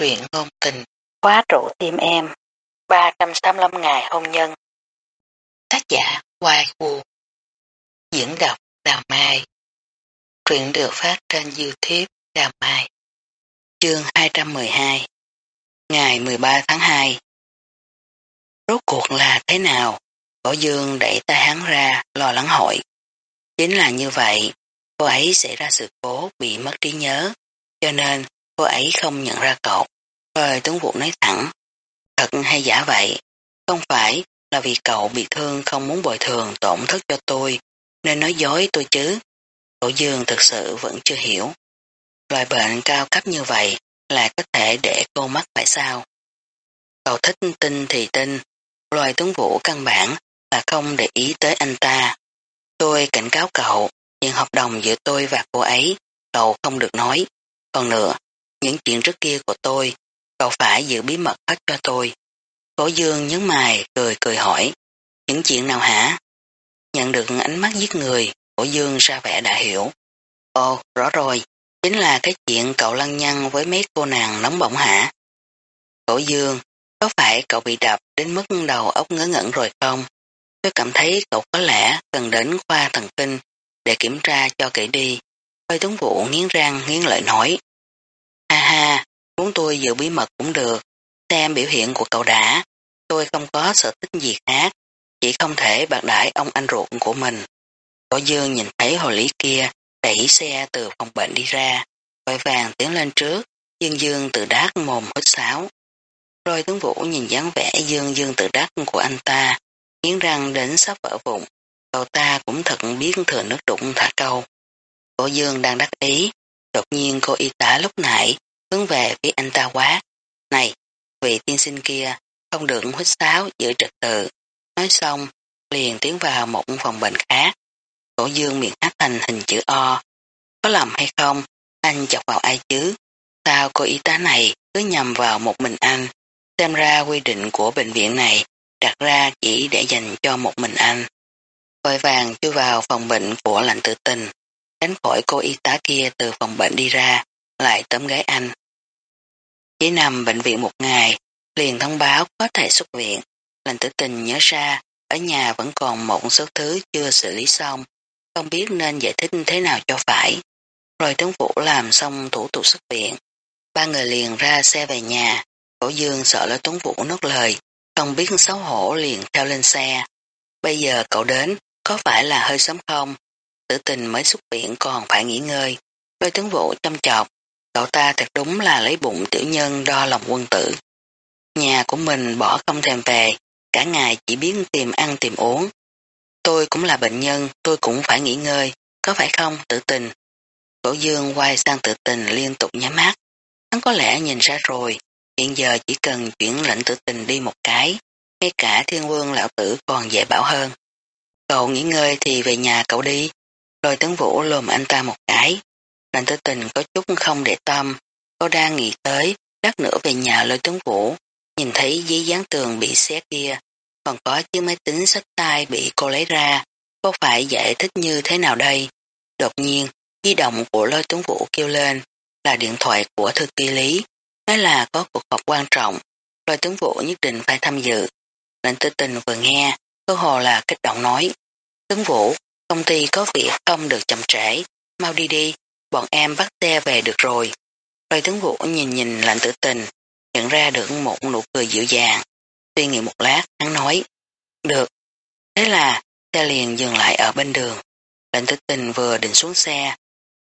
truyện ngôn tình, khóa trụ tim em, 385 ngày hôn nhân. Tác giả Hoài Vũ Diễn đọc Đào Mai Truyện được phát trên Youtube Đào Mai Chương 212 Ngày 13 tháng 2 Rốt cuộc là thế nào? võ dương đẩy tay hắn ra, lo lắng hỏi. Chính là như vậy, cô ấy xảy ra sự cố bị mất trí nhớ, cho nên cô ấy không nhận ra cậu. Rồi tướng vụ nói thẳng, thật hay giả vậy, không phải là vì cậu bị thương không muốn bồi thường tổn thất cho tôi, nên nói dối tôi chứ. Cổ dương thực sự vẫn chưa hiểu. Loại bệnh cao cấp như vậy là có thể để cô mắc phải sao? Cậu thích tin thì tin, loài tướng vũ căn bản là không để ý tới anh ta. Tôi cảnh cáo cậu, những hợp đồng giữa tôi và cô ấy, cậu không được nói. Còn nữa, những chuyện trước kia của tôi, cậu phải giữ bí mật hết cho tôi. Cổ dương nhấn mày, cười cười hỏi. Những chuyện nào hả? Nhận được ánh mắt giết người, cổ dương ra vẻ đã hiểu. Ồ, rõ rồi, chính là cái chuyện cậu lăng nhăng với mấy cô nàng nóng bỏng hả? Cổ dương, có phải cậu bị đập đến mức đầu óc ngớ ngẩn rồi không? Tôi cảm thấy cậu có lẽ cần đến khoa thần kinh để kiểm tra cho kỹ đi. Hơi tuấn vụ nghiến răng nghiến lợi nói. Ha muốn tôi giữ bí mật cũng được. Xem biểu hiện của cậu đã. Tôi không có sở thích gì khác. Chỉ không thể bạc đãi ông anh ruột của mình. Cổ dương nhìn thấy hồ lý kia, đẩy xe từ phòng bệnh đi ra. Vội vàng tiến lên trước. Dương dương tự đát mồm hít sáo. Rồi tướng vũ nhìn dáng vẻ dương dương tự đắc của anh ta. Nghiến răng đến sắp vỡ vụn. Cậu ta cũng thật biết thừa nước đụng thả câu. Cổ dương đang đắc ý. Đột nhiên cô y tá lúc nãy hướng về phía anh ta quá. Này, vị tiên sinh kia, không được huyết sáo giữ trật tự. Nói xong, liền tiến vào một phòng bệnh khác. Cổ dương miệng hát thành hình chữ O. Có lầm hay không? Anh chọc vào ai chứ? Sao cô y tá này cứ nhầm vào một mình anh? Xem ra quy định của bệnh viện này đặt ra chỉ để dành cho một mình anh. Vội vàng chui vào phòng bệnh của lạnh tự tình, tránh khỏi cô y tá kia từ phòng bệnh đi ra, lại tấm gái anh. Chỉ nằm bệnh viện một ngày, liền thông báo có thể xuất viện. Lành tử tình nhớ ra, ở nhà vẫn còn một số thứ chưa xử lý xong, không biết nên giải thích thế nào cho phải. Rồi tướng vũ làm xong thủ tục xuất viện. Ba người liền ra xe về nhà, cổ dương sợ lỡ tướng vũ nốt lời, không biết xấu hổ liền theo lên xe. Bây giờ cậu đến, có phải là hơi sớm không? Tử tình mới xuất viện còn phải nghỉ ngơi. Lôi tướng vũ chăm chọc, cậu ta thật đúng là lấy bụng tiểu nhân đo lòng quân tử. Nhà của mình bỏ không thèm về, cả ngày chỉ biết tìm ăn tìm uống. Tôi cũng là bệnh nhân, tôi cũng phải nghỉ ngơi, có phải không, tự tình? Cổ dương quay sang tự tình liên tục nhắm mắt. Hắn có lẽ nhìn ra rồi, hiện giờ chỉ cần chuyển lệnh tự tình đi một cái, ngay cả thiên quân lão tử còn dễ bảo hơn. Cậu nghỉ ngơi thì về nhà cậu đi, rồi tấn vũ lùm anh ta một cái. Lệnh tư tình có chút không để tâm, cô đang nghĩ tới, lát nữa về nhà lôi tướng vũ, nhìn thấy giấy dán tường bị xé kia, còn có chiếc máy tính sách tay bị cô lấy ra, cô phải giải thích như thế nào đây? Đột nhiên, di động của lôi tướng vũ kêu lên, là điện thoại của thư ký lý, nói là có cuộc họp quan trọng, lôi tướng vũ nhất định phải tham dự. Lệnh tư tình vừa nghe, cơ hồ là kích động nói, tướng vũ, công ty có việc không được chậm trễ, mau đi đi, bọn em bắt xe về được rồi. Lôi tướng vũ nhìn nhìn lệnh tử tình, nhận ra được một nụ cười dịu dàng. Suy nghĩ một lát, hắn nói, được. Thế là, xe liền dừng lại ở bên đường. Lệnh tử tình vừa định xuống xe.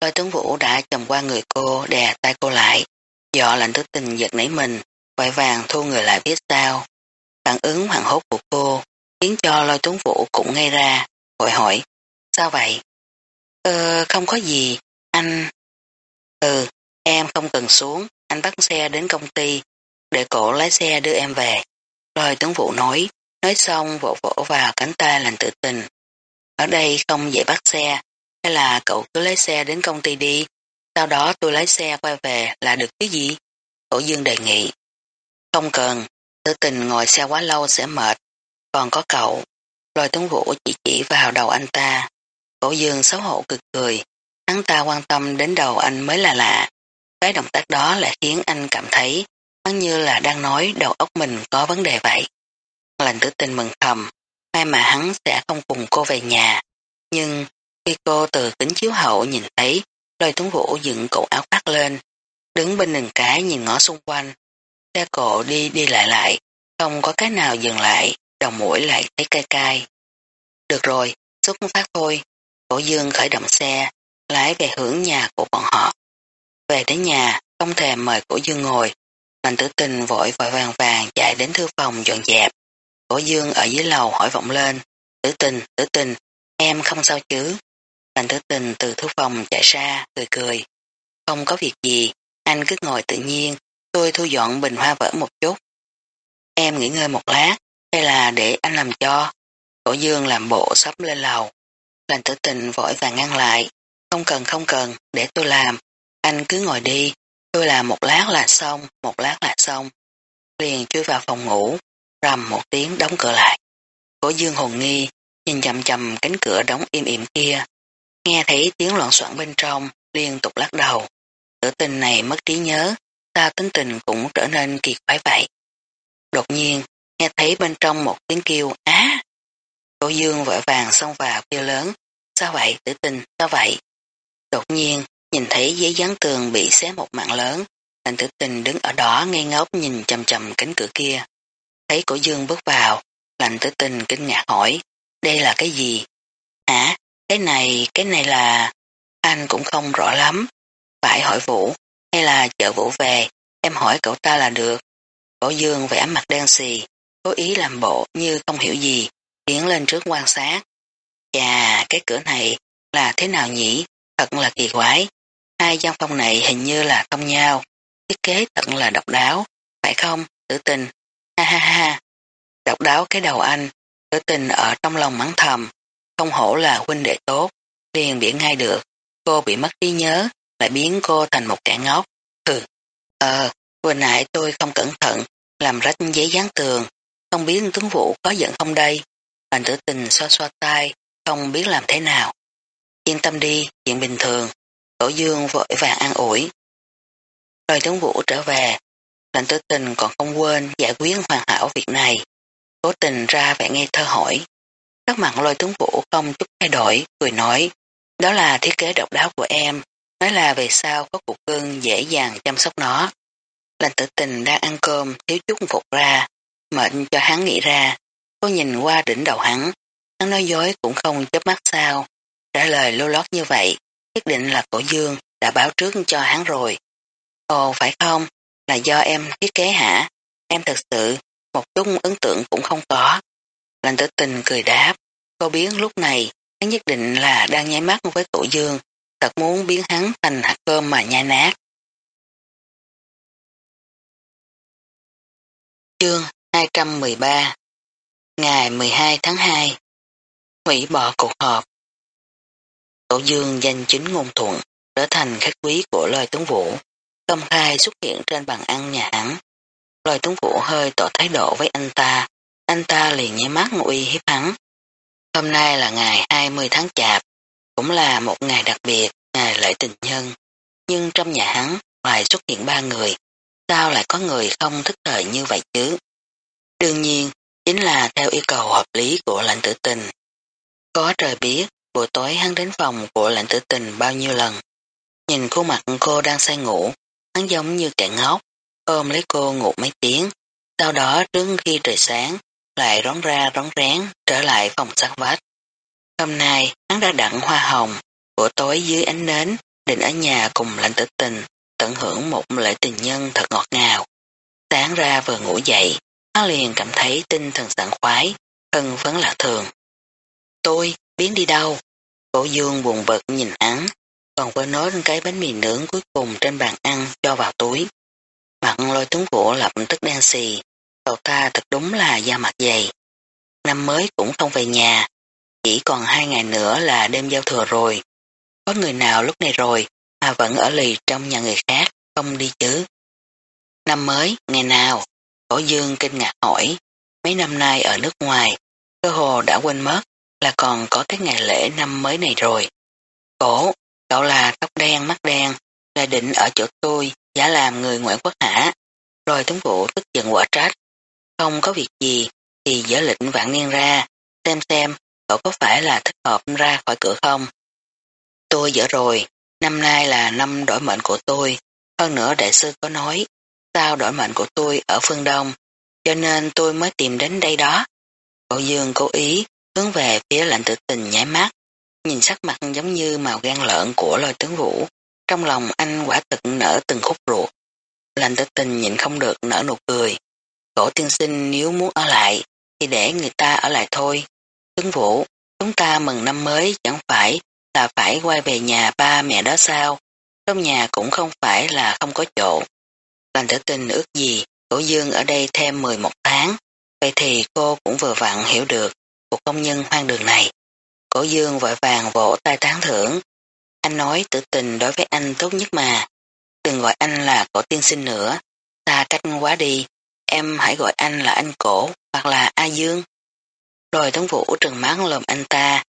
Lôi tướng vũ đã chầm qua người cô, đè tay cô lại. Dọ lệnh tử tình giật nảy mình, vội vàng thu người lại biết sao. Phản ứng hoảng hốt của cô, khiến cho lôi tướng vũ cũng ngay ra, vội hỏi, sao vậy? Ờ, không có gì, anh... Ừ, em không cần xuống, anh bắt xe đến công ty, để cổ lái xe đưa em về. Rồi tướng vụ nói, nói xong vỗ vỗ vào cánh tay lành tự tình. Ở đây không dễ bắt xe, hay là cậu cứ lái xe đến công ty đi, sau đó tôi lái xe quay về là được chứ gì? Cổ dương đề nghị. Không cần, tự tình ngồi xe quá lâu sẽ mệt, còn có cậu. Lôi tướng vũ chỉ chỉ vào đầu anh ta. Cổ dương xấu hổ cực cười, hắn ta quan tâm đến đầu anh mới là lạ. Cái động tác đó lại khiến anh cảm thấy hắn như là đang nói đầu óc mình có vấn đề vậy. Lành tử tình mừng thầm, may mà hắn sẽ không cùng cô về nhà. Nhưng khi cô từ kính chiếu hậu nhìn thấy lôi tuấn vũ dựng cổ áo khoác lên, đứng bên đường cái nhìn ngó xung quanh. Xe cộ đi đi lại lại, không có cái nào dừng lại, đầu mũi lại thấy cay cay. Được rồi, xuất phát thôi. Cổ dương khởi động xe, lái về hướng nhà của bọn họ. Về đến nhà, không thèm mời cổ dương ngồi. Mạnh tử tình vội vội vàng vàng chạy đến thư phòng dọn dẹp. Cổ dương ở dưới lầu hỏi vọng lên. Tử tình, tử tình, em không sao chứ? Mạnh tử tình từ thư phòng chạy ra, cười cười. Không có việc gì, anh cứ ngồi tự nhiên, tôi thu dọn bình hoa vỡ một chút. Em nghỉ ngơi một lát, hay là để anh làm cho. Cổ dương làm bộ sắp lên lầu. Lành tử tình vội vàng ngăn lại. Không cần không cần, để tôi làm. Anh cứ ngồi đi, tôi làm một lát là xong, một lát là xong. Liền chui vào phòng ngủ, rầm một tiếng đóng cửa lại. Cổ dương hồn nghi, nhìn chầm chầm cánh cửa đóng im ỉm kia. Nghe thấy tiếng loạn soạn bên trong, liên tục lắc đầu. Tử tình này mất trí nhớ, ta tính tình cũng trở nên kỳ quái vậy. Đột nhiên, nghe thấy bên trong một tiếng kêu á. Cổ dương vội vàng xông vào kêu lớn. Sao vậy tử tình, sao vậy? Đột nhiên, nhìn thấy giấy dán tường bị xé một mạng lớn. Lành tử tình đứng ở đó ngây ngốc nhìn chầm chầm cánh cửa kia. Thấy cổ dương bước vào, lành tử tình kinh ngạc hỏi, đây là cái gì? Hả? Cái này, cái này là... Anh cũng không rõ lắm. Phải hỏi Vũ, hay là chợ Vũ về, em hỏi cậu ta là được. Cổ dương vẽ mặt đen xì, cố ý làm bộ như không hiểu gì, tiến lên trước quan sát. Chà, cái cửa này là thế nào nhỉ? Thật là kỳ quái. Hai gian phòng này hình như là thông nhau. Thiết kế thật là độc đáo, phải không, tử tình? Ha ha ha. Độc đáo cái đầu anh, tử tình ở trong lòng mắng thầm. Không hổ là huynh đệ tốt, liền biển ngay được. Cô bị mất trí nhớ, lại biến cô thành một kẻ ngốc. Ừ, ờ, vừa nãy tôi không cẩn thận, làm rách giấy dán tường, không biết tướng vụ có giận không đây. anh tử tình xoa xoa tay, không biết làm thế nào. Yên tâm đi, chuyện bình thường. Tổ dương vội vàng an ủi. Rồi tướng vũ trở về, lệnh tử tình còn không quên giải quyết hoàn hảo việc này. Cố tình ra vẻ nghe thơ hỏi. Các mặt lôi tướng vũ không chút thay đổi, cười nói. Đó là thiết kế độc đáo của em, nói là về sau có cuộc cưng dễ dàng chăm sóc nó. Lệnh tử tình đang ăn cơm, thiếu chút phục ra, mệnh cho hắn nghĩ ra. Cô nhìn qua đỉnh đầu hắn, hắn nói dối cũng không chớp mắt sao. Trả lời lô lót như vậy, nhất định là cổ dương đã báo trước cho hắn rồi. Ồ phải không, là do em thiết kế hả? Em thật sự, một chút ấn tượng cũng không có. Lành tử tình cười đáp, cô biến lúc này hắn nhất định là đang nháy mắt với cổ dương, thật muốn biến hắn thành hạt cơm mà nhai nát. Chương 213 Ngày 12 tháng 2 Hủy bỏ cuộc họp Tổ dương danh chính ngôn thuận trở thành khách quý của loài tướng vũ công khai xuất hiện trên bàn ăn nhà hắn. Loài tướng vũ hơi tỏ thái độ với anh ta anh ta liền nháy mắt uy hiếp hắn. Hôm nay là ngày 20 tháng chạp cũng là một ngày đặc biệt ngày lễ tình nhân nhưng trong nhà hắn ngoài xuất hiện ba người sao lại có người không thức thời như vậy chứ? Đương nhiên, chính là theo yêu cầu hợp lý của lãnh tử tình. Có trời biết, buổi tối hắn đến phòng của lãnh tử tình bao nhiêu lần. Nhìn khuôn mặt cô đang say ngủ, hắn giống như kẻ ngốc, ôm lấy cô ngủ mấy tiếng. Sau đó trước khi trời sáng, lại rón ra rón rén trở lại phòng sát vách. Hôm nay, hắn đã đặng hoa hồng, buổi tối dưới ánh nến, định ở nhà cùng lãnh tử tình, tận hưởng một lễ tình nhân thật ngọt ngào. Sáng ra vừa ngủ dậy, hắn liền cảm thấy tinh thần sảng khoái, hưng phấn lạ thường. Tôi, biến đi đâu? Cổ dương buồn bực nhìn hắn, còn quên nói cái bánh mì nướng cuối cùng trên bàn ăn cho vào túi. Mặt lôi tuấn của lập tức đen xì, cậu ta thật đúng là da mặt dày. Năm mới cũng không về nhà, chỉ còn hai ngày nữa là đêm giao thừa rồi. Có người nào lúc này rồi mà vẫn ở lì trong nhà người khác, không đi chứ. Năm mới, ngày nào? Cổ dương kinh ngạc hỏi, mấy năm nay ở nước ngoài, cơ hồ đã quên mất là còn có cái ngày lễ năm mới này rồi. Cổ, cậu là tóc đen mắt đen, là định ở chỗ tôi, giả làm người ngoại quốc hả? Rồi tướng vũ tức giận quả trách. Không có việc gì thì dỡ lệnh vạn niên ra, xem xem cậu có phải là thích hợp ra khỏi cửa không. Tôi dở rồi, năm nay là năm đổi mệnh của tôi, hơn nữa đại sư có nói, sao đổi mệnh của tôi ở phương Đông, cho nên tôi mới tìm đến đây đó. Cậu Dương cố ý hướng về phía lạnh tử tình nhảy mắt, nhìn sắc mặt giống như màu gan lợn của lôi tướng vũ, trong lòng anh quả thực nở từng khúc ruột. Lạnh tử tình nhìn không được nở nụ cười. Cổ tiên sinh nếu muốn ở lại, thì để người ta ở lại thôi. Tướng vũ, chúng ta mừng năm mới chẳng phải là phải quay về nhà ba mẹ đó sao? Trong nhà cũng không phải là không có chỗ. Lành tử tình ước gì, cổ dương ở đây thêm 11 tháng, vậy thì cô cũng vừa vặn hiểu được của công nhân hoang đường này. Cổ dương vội vàng vỗ tay tán thưởng. Anh nói tự tình đối với anh tốt nhất mà. Đừng gọi anh là cổ tiên sinh nữa, ta cách quá đi, em hãy gọi anh là anh cổ hoặc là A Dương. Rồi Tống Vũ trừng mắt lồm anh ta,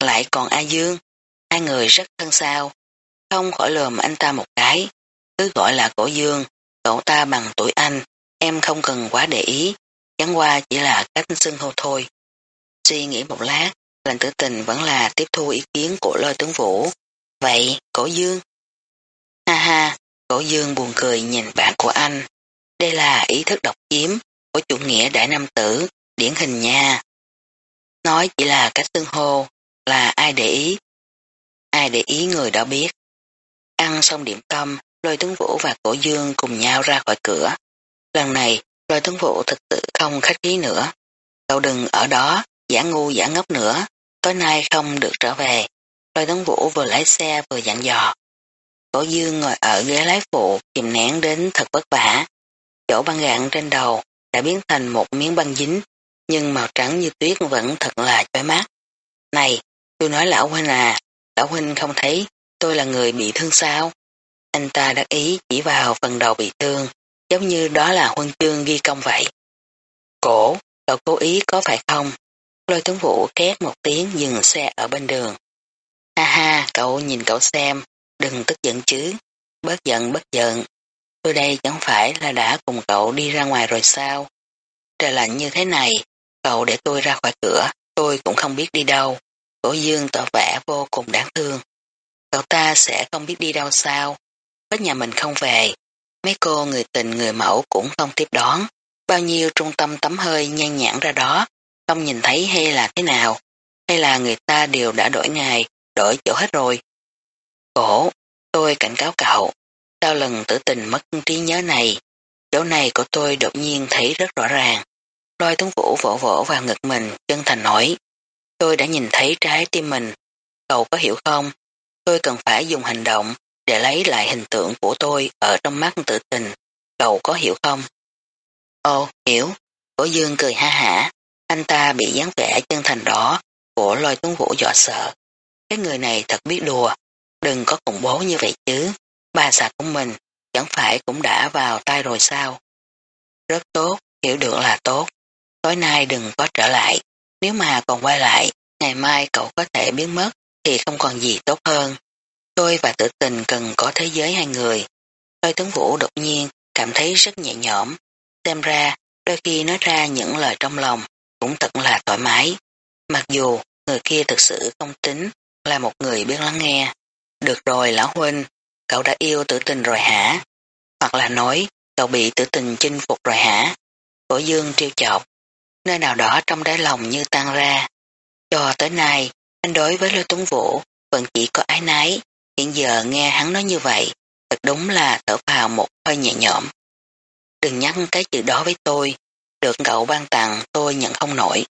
lại còn A Dương, hai người rất thân sao, không khỏi lồm anh ta một cái, cứ gọi là cổ Dương, cậu ta bằng tuổi anh, em không cần quá để ý, chẳng qua chỉ là cách xưng hô thôi. Suy nghĩ một lát, lành tử tình vẫn là tiếp thu ý kiến của lôi tướng vũ. Vậy, cổ Dương? Ha ha, cổ Dương buồn cười nhìn bạn của anh. Đây là ý thức độc chiếm của chủ nghĩa đại nam tử, điển hình nha. Nói chỉ là cách tương hô, là ai để ý. Ai để ý người đó biết. Ăn xong điểm tâm, lôi tướng vũ và cổ dương cùng nhau ra khỏi cửa. Lần này, lôi tướng vũ thực sự không khách khí nữa. Cậu đừng ở đó, giả ngu giả ngốc nữa, tối nay không được trở về. Lôi tấn vũ vừa lái xe vừa dặn dò. Cổ dương ngồi ở ghế lái phụ, kìm nén đến thật vất vả. Chỗ băng gạn trên đầu đã biến thành một miếng băng dính, nhưng màu trắng như tuyết vẫn thật là chói mắt. Này, tôi nói lão huynh à, lão huynh không thấy tôi là người bị thương sao? Anh ta đắc ý chỉ vào phần đầu bị thương, giống như đó là huân chương ghi công vậy. Cổ, cậu cố ý có phải không? Lôi tướng vũ két một tiếng dừng xe ở bên đường. Ha ha, cậu nhìn cậu xem, đừng tức giận chứ, bớt giận bớt giận. Tôi đây chẳng phải là đã cùng cậu đi ra ngoài rồi sao? Trời lạnh như thế này, cậu để tôi ra khỏi cửa, tôi cũng không biết đi đâu. Cổ dương tỏ vẻ vô cùng đáng thương. Cậu ta sẽ không biết đi đâu sao? Hết nhà mình không về. Mấy cô người tình người mẫu cũng không tiếp đón. Bao nhiêu trung tâm tắm hơi nhan nhãn ra đó, không nhìn thấy hay là thế nào? Hay là người ta đều đã đổi ngày, đổi chỗ hết rồi? Cổ, tôi cảnh cáo cậu, sau lần tử tình mất trí nhớ này, chỗ này của tôi đột nhiên thấy rất rõ ràng. Lôi tuấn vũ vỗ vỗ vào ngực mình, chân thành nói. Tôi đã nhìn thấy trái tim mình. Cậu có hiểu không? Tôi cần phải dùng hành động để lấy lại hình tượng của tôi ở trong mắt tử tình. Cậu có hiểu không? Ồ, hiểu. Cổ dương cười ha hả. Anh ta bị dáng vẻ chân thành đó của lôi tuấn vũ dọa sợ. Cái người này thật biết đùa. Đừng có khủng bố như vậy chứ. Ba sạc của mình chẳng phải cũng đã vào tay rồi sao? Rất tốt, hiểu được là tốt. Tối nay đừng có trở lại. Nếu mà còn quay lại, ngày mai cậu có thể biến mất thì không còn gì tốt hơn. Tôi và tử tình cần có thế giới hai người. Lôi tuấn vũ đột nhiên cảm thấy rất nhẹ nhõm. Xem ra, đôi khi nói ra những lời trong lòng cũng thật là thoải mái. Mặc dù người kia thực sự không tính là một người biết lắng nghe. Được rồi lão huynh, cậu đã yêu tử tình rồi hả? Hoặc là nói, cậu bị tử tình chinh phục rồi hả? Cổ dương trêu chọc, nơi nào đó trong đáy lòng như tan ra. Cho tới nay, anh đối với lôi Tuấn Vũ vẫn chỉ có ái nái, hiện giờ nghe hắn nói như vậy, thật đúng là thở vào một hơi nhẹ nhõm. Đừng nhắc cái chữ đó với tôi, được cậu ban tặng tôi nhận không nổi.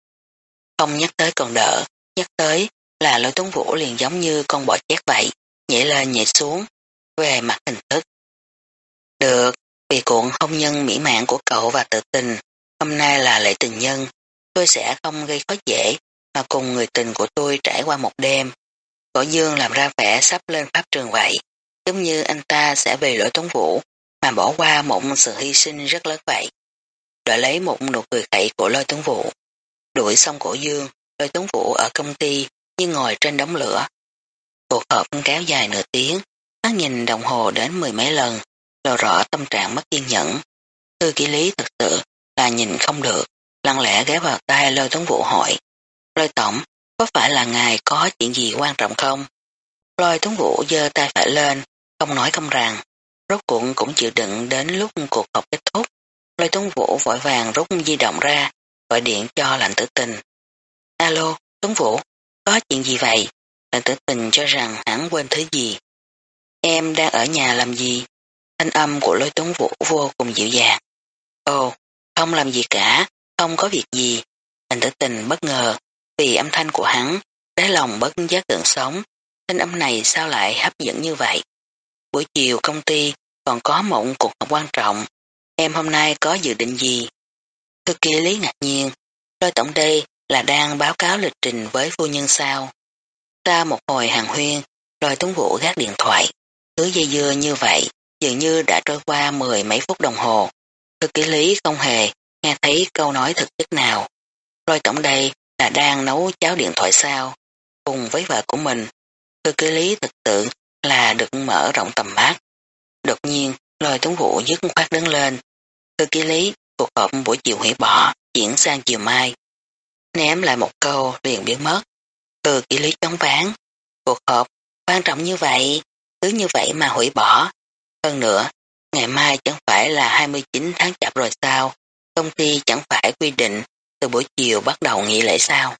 Không nhắc tới còn đỡ, nhắc tới là lôi Tuấn Vũ liền giống như con bọ chét vậy, nhảy lên nhảy xuống, về mặt hình thức. Được, vì cuộn hôn nhân mỹ mãn của cậu và tự tình, hôm nay là lễ tình nhân, tôi sẽ không gây khó dễ mà cùng người tình của tôi trải qua một đêm. Cổ dương làm ra vẻ sắp lên pháp trường vậy, giống như anh ta sẽ về lỗi tuấn vũ mà bỏ qua một sự hy sinh rất lớn vậy. Đợi lấy một nụ cười khẩy của lôi tuấn vũ. Đuổi xong cổ dương, lôi tuấn vũ ở công ty như ngồi trên đống lửa. Cuộc họp kéo dài nửa tiếng, Hắn nhìn đồng hồ đến mười mấy lần, lộ rõ tâm trạng mất kiên nhẫn. Thư ký lý thực sự là nhìn không được, lặng lẽ ghé vào tay lôi tuấn vũ hỏi. Lôi tổng, có phải là ngài có chuyện gì quan trọng không? Lôi tuấn vũ giơ tay phải lên, không nói không rằng. Rốt cuộc cũng chịu đựng đến lúc cuộc họp kết thúc. Lôi tuấn vũ vội vàng rút di động ra, gọi điện cho lạnh tử tình. Alo, Tuấn Vũ, có chuyện gì vậy? Lạnh tử tình cho rằng hắn quên thứ gì. Em đang ở nhà làm gì? Thanh âm của lôi Tuấn Vũ vô cùng dịu dàng. Ồ, không làm gì cả, không có việc gì. Lạnh tử tình bất ngờ, vì âm thanh của hắn, đáy lòng bất giác tượng sống. Thanh âm này sao lại hấp dẫn như vậy? Buổi chiều công ty còn có một cuộc họp quan trọng. Em hôm nay có dự định gì? Thư ký lý ngạc nhiên. Lôi tổng đây là đang báo cáo lịch trình với phu nhân sao. Ta một hồi hàng huyên, lôi tuấn vũ gác điện thoại. Cứ dây dưa như vậy, dường như đã trôi qua mười mấy phút đồng hồ. Thư ký lý không hề nghe thấy câu nói thực chất nào. Lôi tổng đây là đang nấu cháo điện thoại sao. Cùng với vợ của mình, thư ký lý thực tự là được mở rộng tầm mắt. Đột nhiên, lôi tuấn vũ dứt khoát đứng lên. Thư ký lý, cuộc họp buổi chiều hủy bỏ, chuyển sang chiều mai. Ném lại một câu liền biến mất. Từ ký lý chống ván. Cuộc họp quan trọng như vậy, cứ như vậy mà hủy bỏ. Hơn nữa, ngày mai chẳng phải là 29 tháng chạp rồi sao, công ty chẳng phải quy định từ buổi chiều bắt đầu nghỉ lễ sao.